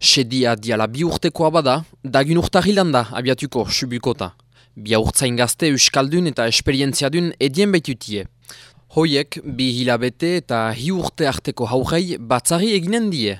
Sedia diala bi urtekoa bada, dagin urtahilan da abiatuko subikota. Bia urtzain gazte euskaldun eta esperientziadun edien baitutie. Hoiek, bi hilabete eta hi urte arteko haurei batzari eginen die.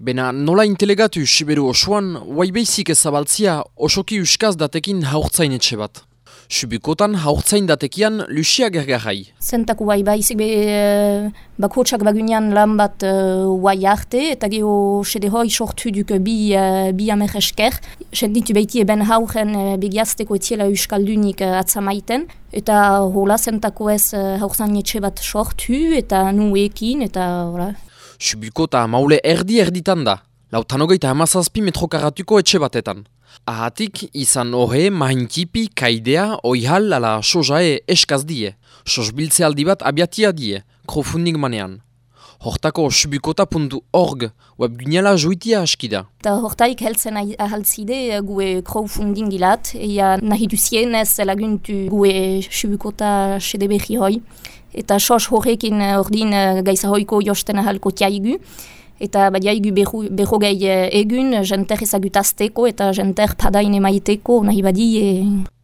Bena nola intelegatu siberu osoan, waibezik ezabaltzia osoki euskaz datekin haurtzain etxe bat. Subikotan haurtzain datekian Lucia Gergarai. Zentako bai baizik be uh, bakotsak bagunean lan bat uh, arte eta geho sede hoi sortu duk bi, uh, bi amer esker. Senditu behiti eben hauren uh, begiazteko etiela euskaldunik uh, atzamaiten. Eta hola zentako ez uh, haurtzain etxe bat sortu eta nuekin eta hola. Subikota maule erdi erditan da. Lautanogeita hamazazpi metrokaratuko etxe batetan. Ahatik izan ohe mahintipi kaidea oihal ala sojae eskaz die. Sosbiltze aldi bat abiatia die, krofunding manean. Hortako subikota.org webgunela joitia askida. Ta hortaik heltzen ahaltzide gue crowdfunding ilat, ea nahi duzien ez laguntu gue subikota sedebehi hoi. Eta sos horrekin ordin gaisa hoiko josten ahalko tiaigu eta badiaigu berro gai eh, egun jenter ezagutazteko eta jenter padain emaiteko nahi badi. E...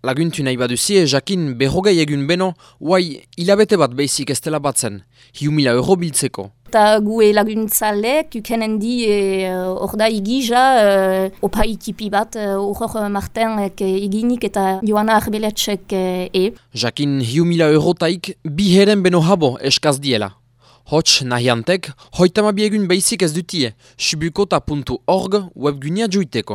Laguntu nahi baduzie, jakin berro gai egun beno, guai hilabete bat behizik ez dela batzen, hiu mila euro biltzeko. Eta gue laguntzalek, ukenen di e, orda igija, e, opa itipi bat, horro e, martenek eginik eta joana arbeletsek e. Jakin hiu mila eurotaik bi heren beno habo eskaz diela. Hots nahiantek, hoitama biegun baizik ez dutie, subikota.org webgunia juiteko.